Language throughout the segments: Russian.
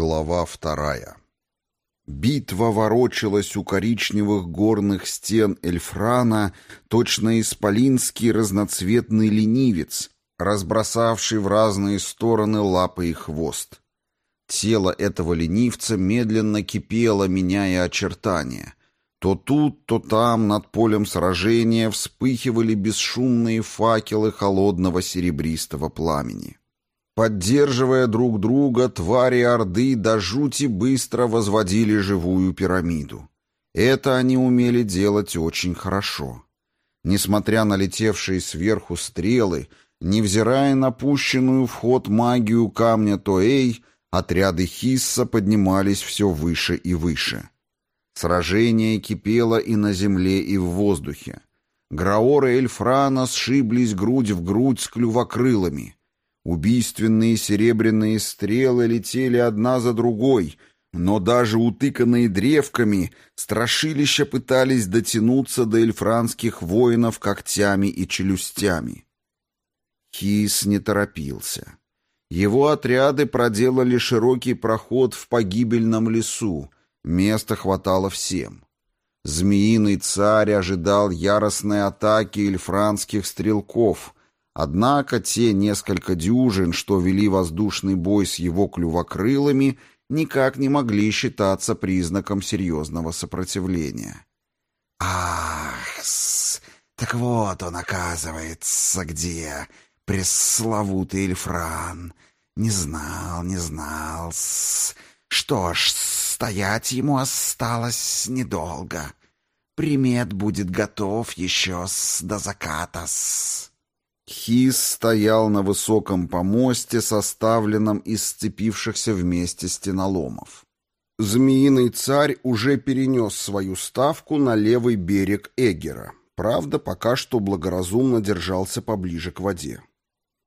Глава вторая. Битва ворочалась у коричневых горных стен Эльфрана, точно исполинский разноцветный ленивец, разбросавший в разные стороны лапы и хвост. Тело этого ленивца медленно кипело, меняя очертания. То тут, то там над полем сражения вспыхивали бесшумные факелы холодного серебристого пламени. Поддерживая друг друга, твари Орды до жути быстро возводили живую пирамиду. Это они умели делать очень хорошо. Несмотря на летевшие сверху стрелы, невзирая на пущенную в ход магию камня Тоэй, отряды Хисса поднимались все выше и выше. Сражение кипело и на земле, и в воздухе. Граоры Эльфрана сшиблись грудь в грудь с клювокрылами — Убийственные серебряные стрелы летели одна за другой, но даже утыканные древками, страшилища пытались дотянуться до эльфранских воинов когтями и челюстями. Хис не торопился. Его отряды проделали широкий проход в погибельном лесу, места хватало всем. Змеиный царь ожидал яростной атаки эльфранских стрелков — Однако те несколько дюжин, что вели воздушный бой с его клювокрылами, никак не могли считаться признаком серьезного сопротивления. «Ах, -с, так вот он, оказывается, где, пресловутый Эльфран. Не знал, не знал. -с. Что ж, стоять ему осталось недолго. Примет будет готов еще с до заката. -с. Хис стоял на высоком помосте, составленном из сцепившихся вместе стеноломов. Змеиный царь уже перенес свою ставку на левый берег Эгера, правда, пока что благоразумно держался поближе к воде.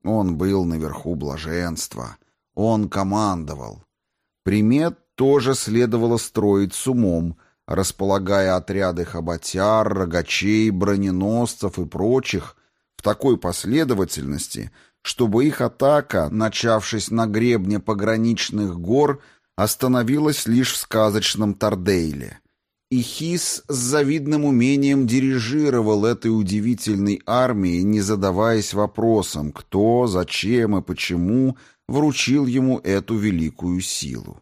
Он был наверху блаженства, он командовал. Примет тоже следовало строить с умом, располагая отряды хоботяр, рогачей, броненосцев и прочих — такой последовательности, чтобы их атака, начавшись на гребне пограничных гор, остановилась лишь в сказочном Тардейле. И Хис с завидным умением дирижировал этой удивительной армией, не задаваясь вопросом, кто, зачем и почему вручил ему эту великую силу.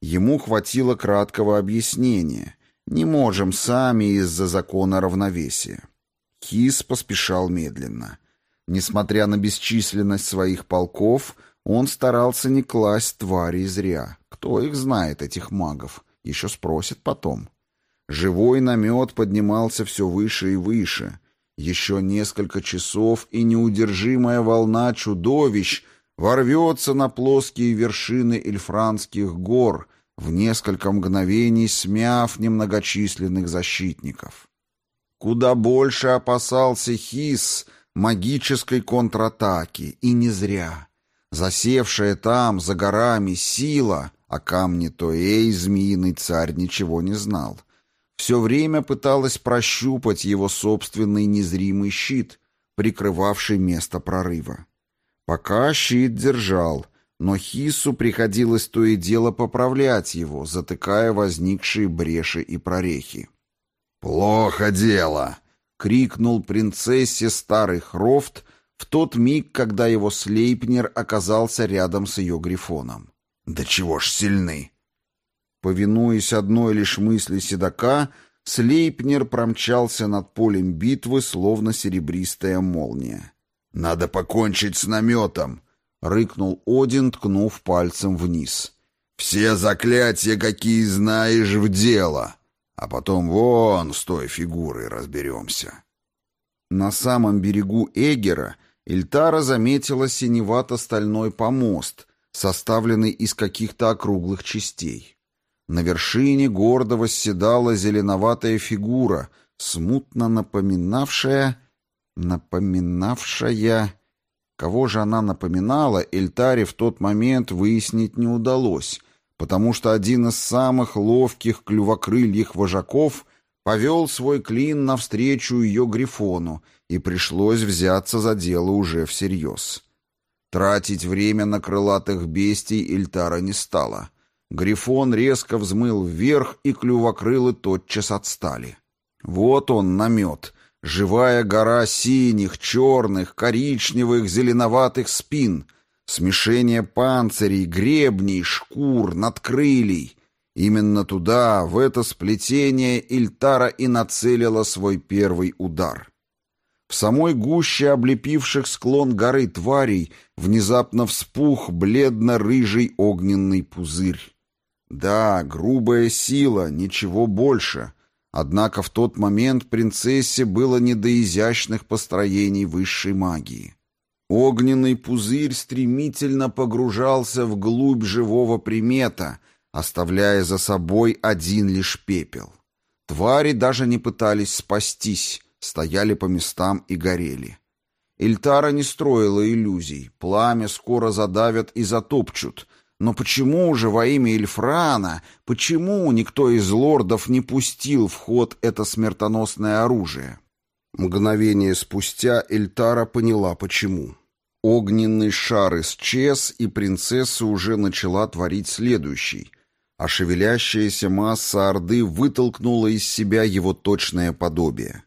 Ему хватило краткого объяснения. Не можем сами из-за закона равновесия. Кис поспешал медленно. Несмотря на бесчисленность своих полков, он старался не класть твари зря. Кто их знает, этих магов? Еще спросит потом. Живой намет поднимался все выше и выше. Еще несколько часов, и неудержимая волна чудовищ ворвется на плоские вершины эльфранских гор, в несколько мгновений смяв немногочисленных защитников. Куда больше опасался Хис магической контратаки, и не зря. Засевшая там, за горами, сила, о камне Тоэй змеиный царь ничего не знал. Все время пыталась прощупать его собственный незримый щит, прикрывавший место прорыва. Пока щит держал, но Хису приходилось то и дело поправлять его, затыкая возникшие бреши и прорехи. «Плохо дело!» — крикнул принцессе старый Хрофт в тот миг, когда его Слейпнер оказался рядом с ее грифоном. «Да чего ж сильны!» Повинуясь одной лишь мысли седока, Слейпнер промчался над полем битвы, словно серебристая молния. «Надо покончить с наметом!» — рыкнул Один, ткнув пальцем вниз. «Все заклятия, какие знаешь, в дело!» А потом вон с той фигурой разберемся. На самом берегу Эгера Эльтара заметила синевато-стальной помост, составленный из каких-то округлых частей. На вершине гордо восседала зеленоватая фигура, смутно напоминавшая... напоминавшая... Кого же она напоминала, Эльтаре в тот момент выяснить не удалось — потому что один из самых ловких клювокрыльих вожаков повел свой клин навстречу ее грифону, и пришлось взяться за дело уже всерьез. Тратить время на крылатых бестий Ильтара не стала. Грифон резко взмыл вверх, и клювокрылы тотчас отстали. Вот он, намет. Живая гора синих, черных, коричневых, зеленоватых спин. Смешение панцирей, гребней, шкур, надкрылий. Именно туда, в это сплетение, Ильтара и нацелила свой первый удар. В самой гуще облепивших склон горы тварей внезапно вспух бледно-рыжий огненный пузырь. Да, грубая сила, ничего больше. Однако в тот момент принцессе было не до изящных построений высшей магии. Огненный пузырь стремительно погружался вглубь живого примета, оставляя за собой один лишь пепел. Твари даже не пытались спастись, стояли по местам и горели. Ильтара не строила иллюзий, пламя скоро задавят и затопчут, но почему же во имя Ильфрана, почему никто из лордов не пустил в ход это смертоносное оружие? Мгновение спустя Эльтара поняла, почему. Огненный шар исчез, и принцесса уже начала творить следующий, а шевелящаяся масса Орды вытолкнула из себя его точное подобие.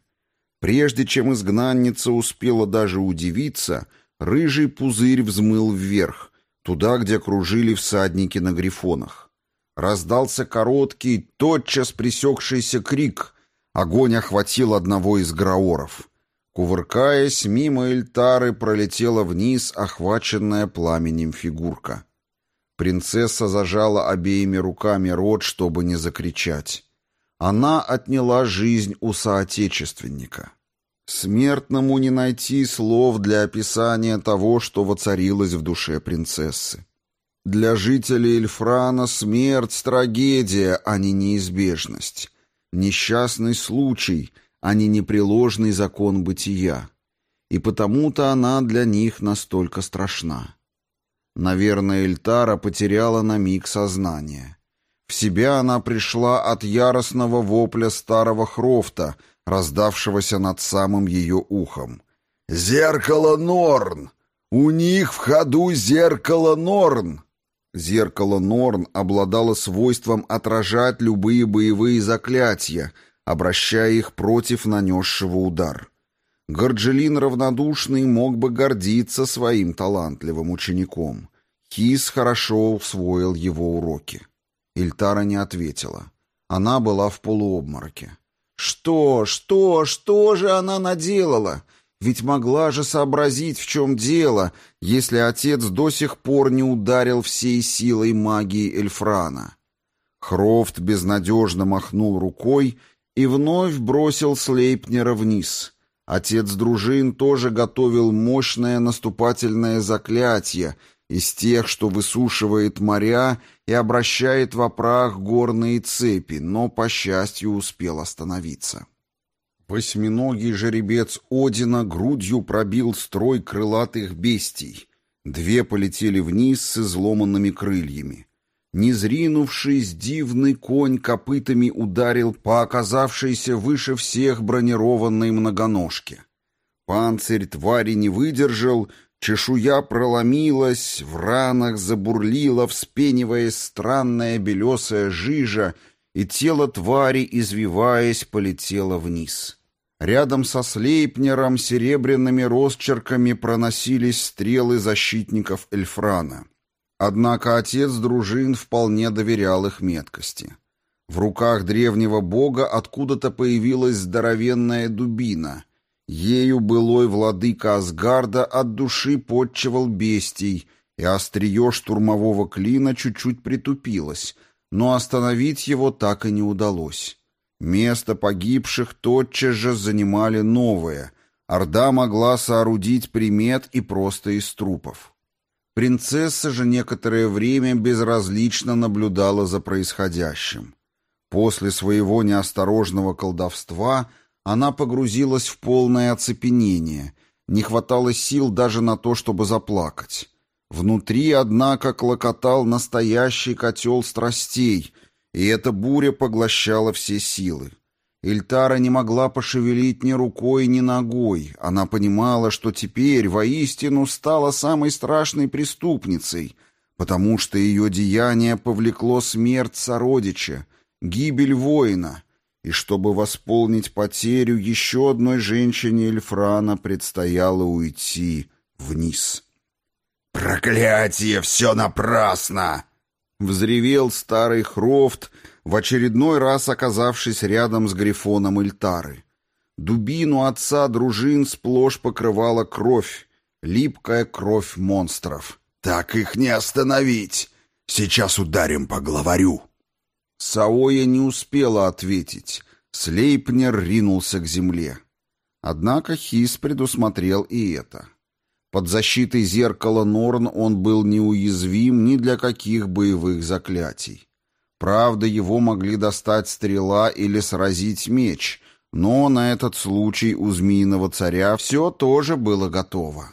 Прежде чем изгнанница успела даже удивиться, рыжий пузырь взмыл вверх, туда, где кружили всадники на грифонах. Раздался короткий, тотчас пресекшийся крик. Огонь охватил одного из граоров. Кувыркаясь, мимо Эльтары пролетела вниз охваченная пламенем фигурка. Принцесса зажала обеими руками рот, чтобы не закричать. Она отняла жизнь у соотечественника. Смертному не найти слов для описания того, что воцарилось в душе принцессы. Для жителей Эльфрана смерть — трагедия, а не неизбежность. Несчастный случай, а не непреложный закон бытия. И потому-то она для них настолько страшна. Наверное, Эльтара потеряла на миг сознание. В себя она пришла от яростного вопля старого Хрофта, раздавшегося над самым ее ухом. «Зеркало Норн! У них в ходу зеркало Норн!» Зеркало Норн обладало свойством отражать любые боевые заклятия, обращая их против нанесшего удар. Горджелин равнодушный мог бы гордиться своим талантливым учеником. Хис хорошо усвоил его уроки. Ильтара не ответила. Она была в полуобмороке. Что, что, что же она наделала? Ведь могла же сообразить, в чем дело, если отец до сих пор не ударил всей силой магии Эльфрана. Хрофт безнадежно махнул рукой и вновь бросил Слейпнера вниз. Отец дружин тоже готовил мощное наступательное заклятие из тех, что высушивает моря и обращает в прах горные цепи, но, по счастью, успел остановиться. Восьминогий жеребец Одина грудью пробил строй крылатых бестий. Две полетели вниз с изломанными крыльями. Незринувшись, дивный конь копытами ударил по оказавшейся выше всех бронированной многоножке. Панцирь твари не выдержал, чешуя проломилась, в ранах забурлила, вспениваясь странная белесая жижа, и тело твари, извиваясь, полетело вниз. Рядом со Слейпнером серебряными росчерками проносились стрелы защитников Эльфрана. Однако отец дружин вполне доверял их меткости. В руках древнего бога откуда-то появилась здоровенная дубина. Ею былой владыка Асгарда от души подчевал бестий, и острие штурмового клина чуть-чуть притупилось, но остановить его так и не удалось. Место погибших тотчас же занимали новое. Орда могла соорудить примет и просто из трупов. Принцесса же некоторое время безразлично наблюдала за происходящим. После своего неосторожного колдовства она погрузилась в полное оцепенение, не хватало сил даже на то, чтобы заплакать. Внутри, однако, клокотал настоящий котел страстей, и эта буря поглощала все силы. Ильтара не могла пошевелить ни рукой, ни ногой. Она понимала, что теперь воистину стала самой страшной преступницей, потому что ее деяние повлекло смерть сородича, гибель воина, и чтобы восполнить потерю, еще одной женщине Эльфрана предстояло уйти вниз. «Проклятие! Все напрасно!» Взревел старый Хрофт, в очередной раз оказавшись рядом с Грифоном Ильтары. Дубину отца дружин сплошь покрывала кровь, липкая кровь монстров. «Так их не остановить! Сейчас ударим по главарю!» Саоя не успела ответить. Слейпнер ринулся к земле. Однако Хис предусмотрел и это. Под защитой зеркала Норн он был неуязвим ни для каких боевых заклятий. Правда, его могли достать стрела или сразить меч, но на этот случай у Змеиного Царя все тоже было готово.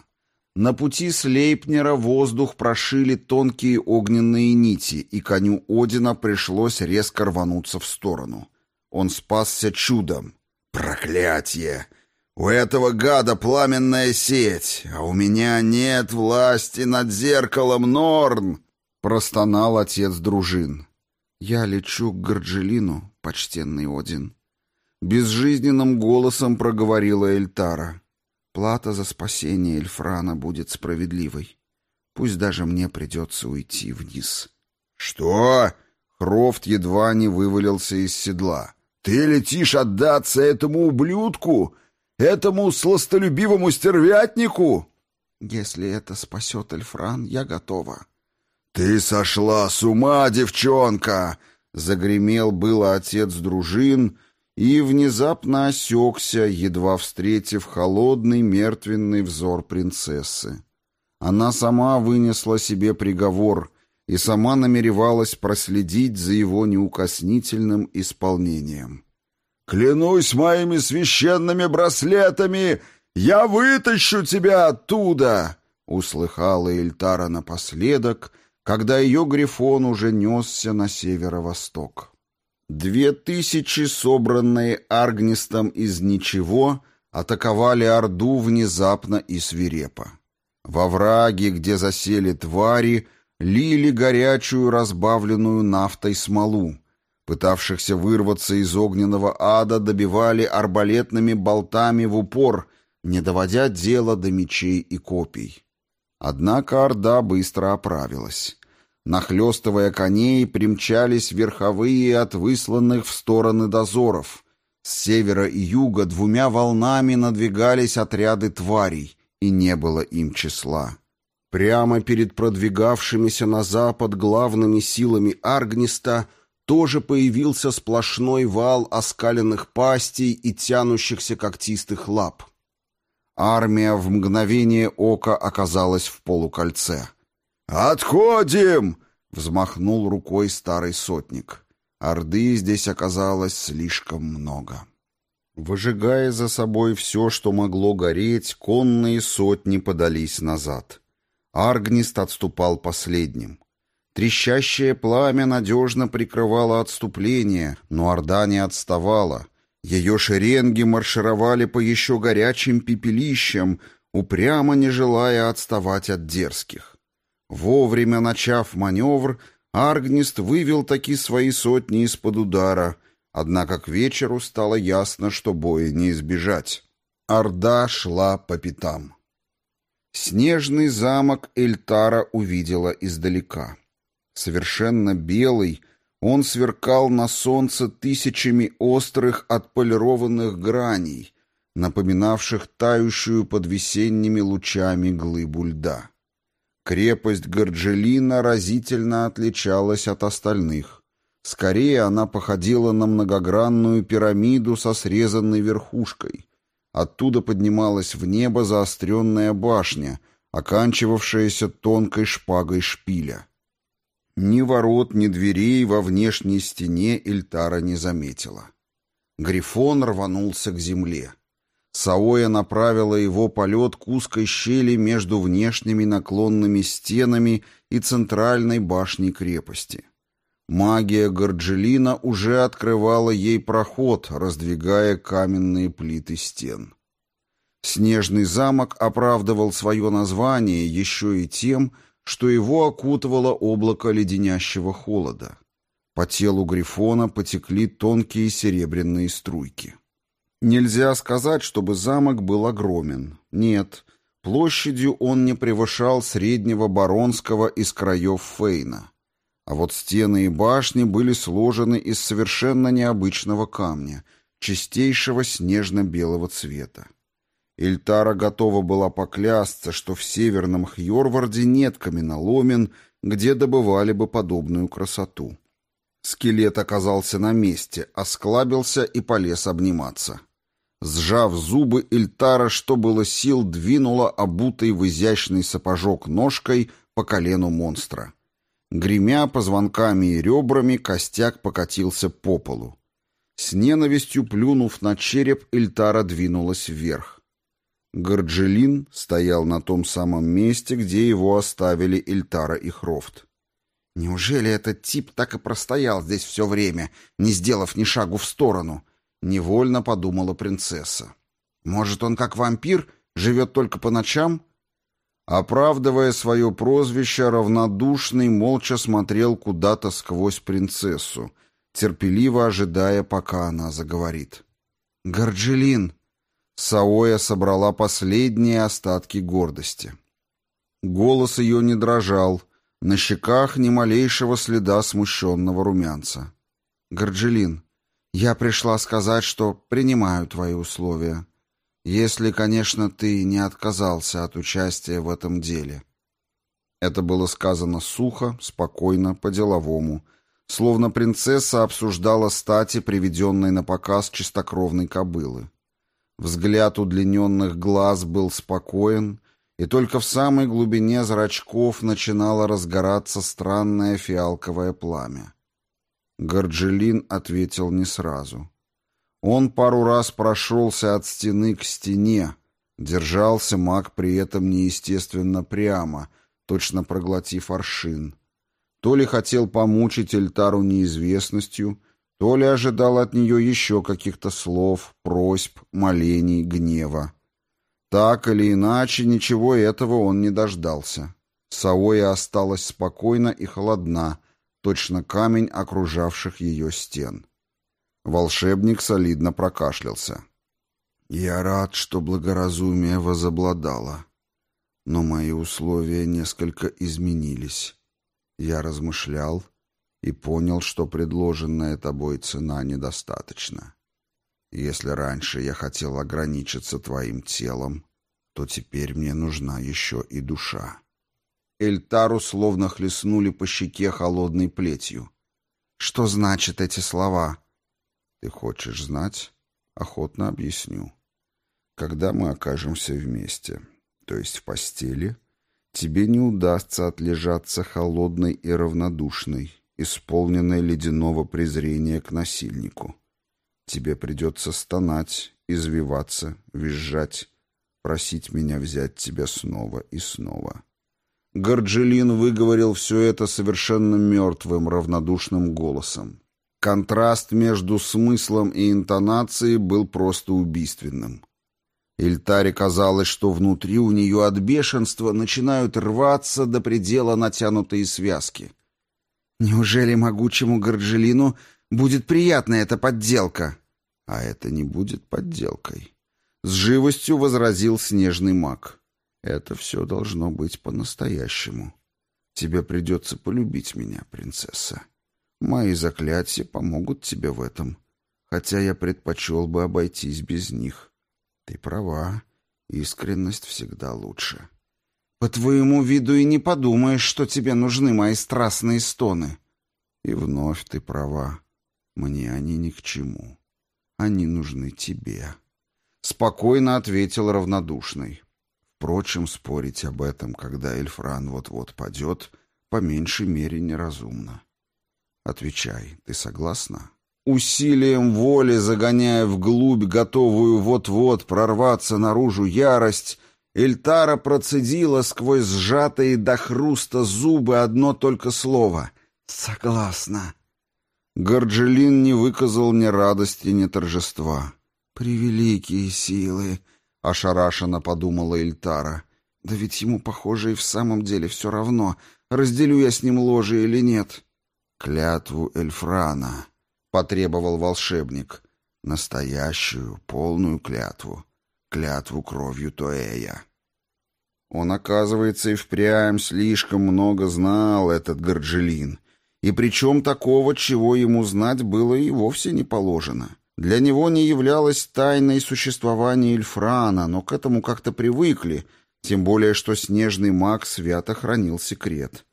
На пути Слейпнера воздух прошили тонкие огненные нити, и коню Одина пришлось резко рвануться в сторону. Он спасся чудом. «Проклятие! У этого гада пламенная сеть, а у меня нет власти над зеркалом Норн!» Простонал отец дружин. «Я лечу к Горджелину, почтенный Один». Безжизненным голосом проговорила Эльтара. «Плата за спасение Эльфрана будет справедливой. Пусть даже мне придется уйти вниз». «Что?» Хрофт едва не вывалился из седла. «Ты летишь отдаться этому ублюдку? Этому сластолюбивому стервятнику?» «Если это спасет Эльфран, я готова». «Ты сошла с ума, девчонка!» Загремел было отец дружин и внезапно осекся, едва встретив холодный мертвенный взор принцессы. Она сама вынесла себе приговор и сама намеревалась проследить за его неукоснительным исполнением. «Клянусь моими священными браслетами, я вытащу тебя оттуда!» — услыхала Эльтара напоследок — когда ее грифон уже несся на северо-восток. Две тысячи, собранные Аргнистом из ничего, атаковали Орду внезапно и свирепо. Во враге, где засели твари, лили горячую разбавленную нафтой смолу. Пытавшихся вырваться из огненного ада добивали арбалетными болтами в упор, не доводя дело до мечей и копий. Однако Орда быстро оправилась. Нахлёстывая коней, примчались верховые от высланных в стороны дозоров. С севера и юга двумя волнами надвигались отряды тварей, и не было им числа. Прямо перед продвигавшимися на запад главными силами Аргниста тоже появился сплошной вал оскаленных пастей и тянущихся когтистых лап. Армия в мгновение ока оказалась в полукольце. «Отходим!» — взмахнул рукой старый сотник. Орды здесь оказалось слишком много. Выжигая за собой все, что могло гореть, конные сотни подались назад. Аргнист отступал последним. Трещащее пламя надежно прикрывало отступление, но Орда не отставала — ее шеренги маршировали по еще горячим пепелищам, упрямо не желая отставать от дерзких. Вовремя начав маневр, Аргнист вывел таки свои сотни из-под удара, однако к вечеру стало ясно, что боя не избежать. Орда шла по пятам. Снежный замок Эльтара увидела издалека. Совершенно белый, он сверкал на солнце тысячами острых отполированных граней, напоминавших тающую под весенними лучами глыбу льда. Крепость Горджелина разительно отличалась от остальных. Скорее она походила на многогранную пирамиду со срезанной верхушкой. Оттуда поднималась в небо заостренная башня, оканчивавшаяся тонкой шпагой шпиля. Ни ворот, ни дверей во внешней стене Эльтара не заметила. Грифон рванулся к земле. Саоя направила его полет к узкой щели между внешними наклонными стенами и центральной башней крепости. Магия Горджелина уже открывала ей проход, раздвигая каменные плиты стен. Снежный замок оправдывал свое название еще и тем, что его окутывало облако леденящего холода. По телу Грифона потекли тонкие серебряные струйки. Нельзя сказать, чтобы замок был огромен. Нет, площадью он не превышал среднего баронского из краев Фейна. А вот стены и башни были сложены из совершенно необычного камня, чистейшего снежно-белого цвета. Эльтара готова была поклясться, что в северном Хьорварде нет каменоломен, где добывали бы подобную красоту. Скелет оказался на месте, осклабился и полез обниматься. Сжав зубы, Эльтара, что было сил, двинула обутый в изящный сапожок ножкой по колену монстра. Гремя позвонками и ребрами, костяк покатился по полу. С ненавистью плюнув на череп, Эльтара двинулась вверх. Горджелин стоял на том самом месте, где его оставили Эльтара и Хрофт. «Неужели этот тип так и простоял здесь все время, не сделав ни шагу в сторону?» — невольно подумала принцесса. «Может, он как вампир, живет только по ночам?» Оправдывая свое прозвище, равнодушный молча смотрел куда-то сквозь принцессу, терпеливо ожидая, пока она заговорит. «Горджелин!» Саоя собрала последние остатки гордости. Голос ее не дрожал, на щеках ни малейшего следа смущенного румянца. «Горджелин, я пришла сказать, что принимаю твои условия. Если, конечно, ты не отказался от участия в этом деле». Это было сказано сухо, спокойно, по-деловому, словно принцесса обсуждала стати, приведенной на показ чистокровной кобылы. Взгляд удлиненных глаз был спокоен, и только в самой глубине зрачков начинало разгораться странное фиалковое пламя. Горджелин ответил не сразу. Он пару раз прошелся от стены к стене, держался маг при этом неестественно прямо, точно проглотив аршин. То ли хотел помучить Эльтару неизвестностью, то ли ожидал от нее еще каких-то слов, просьб, молений, гнева. Так или иначе, ничего этого он не дождался. Саоя осталась спокойна и холодна, точно камень окружавших ее стен. Волшебник солидно прокашлялся. «Я рад, что благоразумие возобладало, но мои условия несколько изменились. Я размышлял, и понял, что предложенная тобой цена недостаточна. Если раньше я хотел ограничиться твоим телом, то теперь мне нужна еще и душа. Эльтару словно хлестнули по щеке холодной плетью. Что значат эти слова? Ты хочешь знать? Охотно объясню. Когда мы окажемся вместе, то есть в постели, тебе не удастся отлежаться холодной и равнодушной, исполненное ледяного презрения к насильнику. Тебе придется стонать, извиваться, визжать, просить меня взять тебя снова и снова. Горджелин выговорил все это совершенно мертвым, равнодушным голосом. Контраст между смыслом и интонацией был просто убийственным. Ильтаре казалось, что внутри у нее от бешенства начинают рваться до предела натянутые связки — Неужели могучему Горджелину будет приятна эта подделка? А это не будет подделкой. С живостью возразил снежный маг. Это все должно быть по-настоящему. Тебе придется полюбить меня, принцесса. Мои заклятия помогут тебе в этом, хотя я предпочел бы обойтись без них. Ты права, искренность всегда лучше. По твоему виду и не подумаешь, что тебе нужны мои страстные стоны. И вновь ты права. Мне они ни к чему. Они нужны тебе. Спокойно ответил равнодушный. Впрочем, спорить об этом, когда Эльфран вот-вот падет, по меньшей мере неразумно. Отвечай, ты согласна? Усилием воли, загоняя вглубь готовую вот-вот прорваться наружу ярость, Эльтара процедила сквозь сжатые до хруста зубы одно только слово «Согласна». Горджелин не выказал ни радости, ни торжества. «Превеликие силы», — ошарашенно подумала Эльтара. Да ведь ему, похоже, и в самом деле все равно, разделю я с ним ложе или нет. Клятву Эльфрана, — потребовал волшебник. Настоящую, полную клятву. Клятву кровью Тоэя. Он, оказывается, и впрямь слишком много знал, этот Горджелин. И причем такого, чего ему знать было и вовсе не положено. Для него не являлось тайной существование Эльфрана, но к этому как-то привыкли, тем более что снежный маг свято хранил секрет.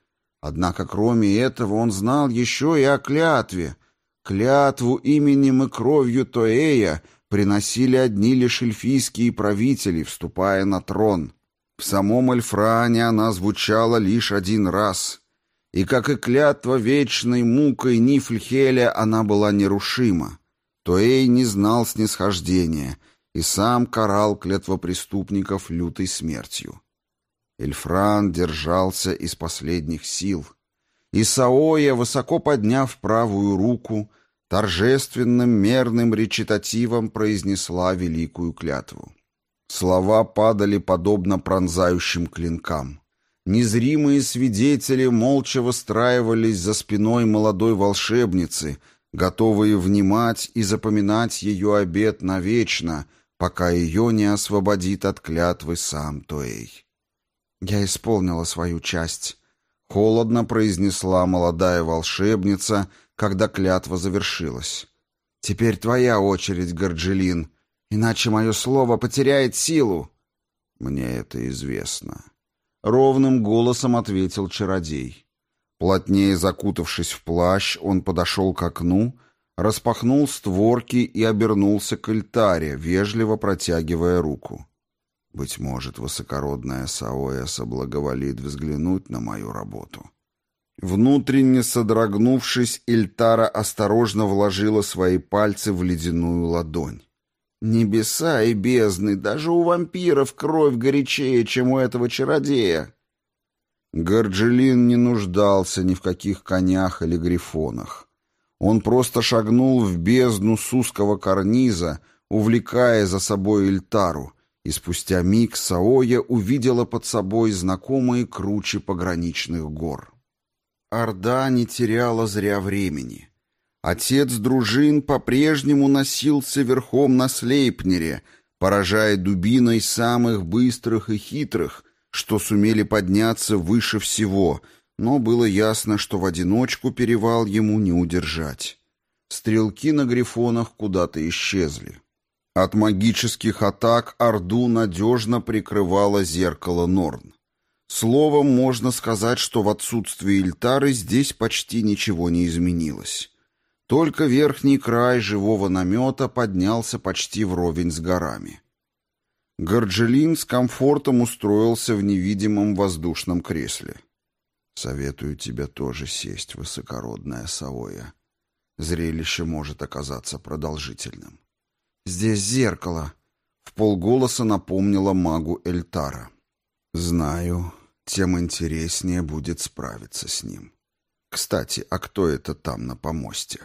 Однако кроме этого он знал еще и о клятве. Клятву именем и кровью Тоэя приносили одни лишь эльфийские правители, вступая на трон. В самом Эльфране она звучала лишь один раз. И, как и клятва вечной мукой Нифльхеля, она была нерушима. Тоэй не знал снисхождения и сам карал клятвопреступников лютой смертью. Эльфран держался из последних сил. И Саоя, высоко подняв правую руку, торжественным мерным речитативом произнесла великую клятву. Слова падали подобно пронзающим клинкам. Незримые свидетели молча выстраивались за спиной молодой волшебницы, готовые внимать и запоминать ее обет навечно, пока ее не освободит от клятвы сам Туэй. «Я исполнила свою часть», — холодно произнесла молодая волшебница, когда клятва завершилась. «Теперь твоя очередь, Горджелин, иначе мое слово потеряет силу. Мне это известно. Ровным голосом ответил чародей. Плотнее закутавшись в плащ, он подошел к окну, распахнул створки и обернулся к альтаре, вежливо протягивая руку. Быть может, высокородная Саоя соблаговолит взглянуть на мою работу. Внутренне содрогнувшись, Ильтара осторожно вложила свои пальцы в ледяную ладонь. Небеса и бездны, даже у вампиров кровь горячее, чем у этого чародея. Горджелин не нуждался ни в каких конях или грифонах. Он просто шагнул в бездну с узкого карниза, увлекая за собой Ильтару, и спустя миг Саоя увидела под собой знакомые кручи пограничных гор. Орда не теряла зря времени. Отец дружин по-прежнему носился верхом на Слейпнере, поражая дубиной самых быстрых и хитрых, что сумели подняться выше всего, но было ясно, что в одиночку перевал ему не удержать. Стрелки на грифонах куда-то исчезли. От магических атак Орду надежно прикрывало зеркало Норн. Словом, можно сказать, что в отсутствие Ильтары здесь почти ничего не изменилось. Только верхний край живого намета поднялся почти вровень с горами. Горджелин с комфортом устроился в невидимом воздушном кресле. «Советую тебе тоже сесть, высокородная Савоя. Зрелище может оказаться продолжительным». «Здесь зеркало», — в полголоса напомнила магу Эльтара. «Знаю, тем интереснее будет справиться с ним. Кстати, а кто это там на помосте?»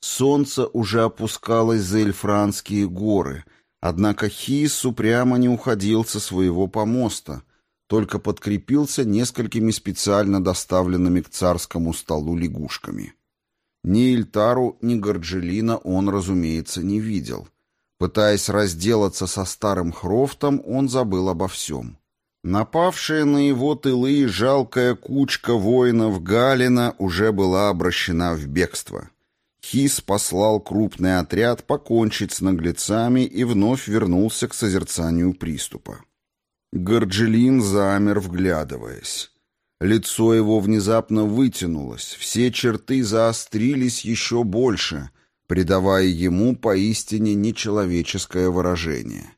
Солнце уже опускалось за Эльфранские горы, однако Хис упрямо не уходил со своего помоста, только подкрепился несколькими специально доставленными к царскому столу лягушками. Ни Ильтару, ни Горджелина он, разумеется, не видел. Пытаясь разделаться со старым Хрофтом, он забыл обо всем. Напавшая на его тылы жалкая кучка воинов Галина уже была обращена в бегство. Хис послал крупный отряд покончить с наглецами и вновь вернулся к созерцанию приступа. Горджелин замер, вглядываясь. Лицо его внезапно вытянулось, все черты заострились еще больше, придавая ему поистине нечеловеческое выражение.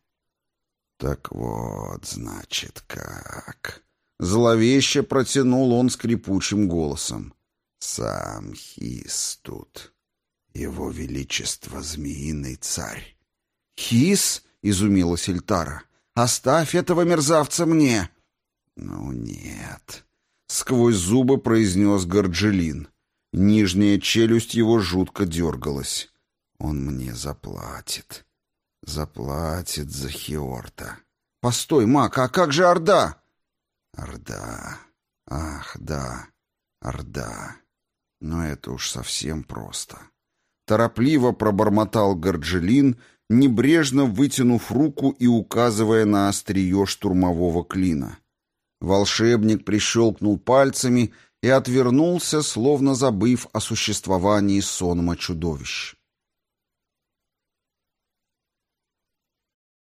«Так вот, значит, как...» Зловеще протянул он скрипучим голосом. «Сам Хис тут...» «Его Величество Змеиный Царь». «Хис?» — изумилась Эльтара. «Оставь этого мерзавца мне!» «Ну нет», — сквозь зубы произнес Горджелин. Нижняя челюсть его жутко дергалась. «Он мне заплатит. Заплатит за Хиорта. Постой, Мак, а как же Орда? Орда. Ах, да, Орда. Но это уж совсем просто. Торопливо пробормотал Горджелин, небрежно вытянув руку и указывая на острие штурмового клина. Волшебник прищелкнул пальцами и отвернулся, словно забыв о существовании сонма чудовищ.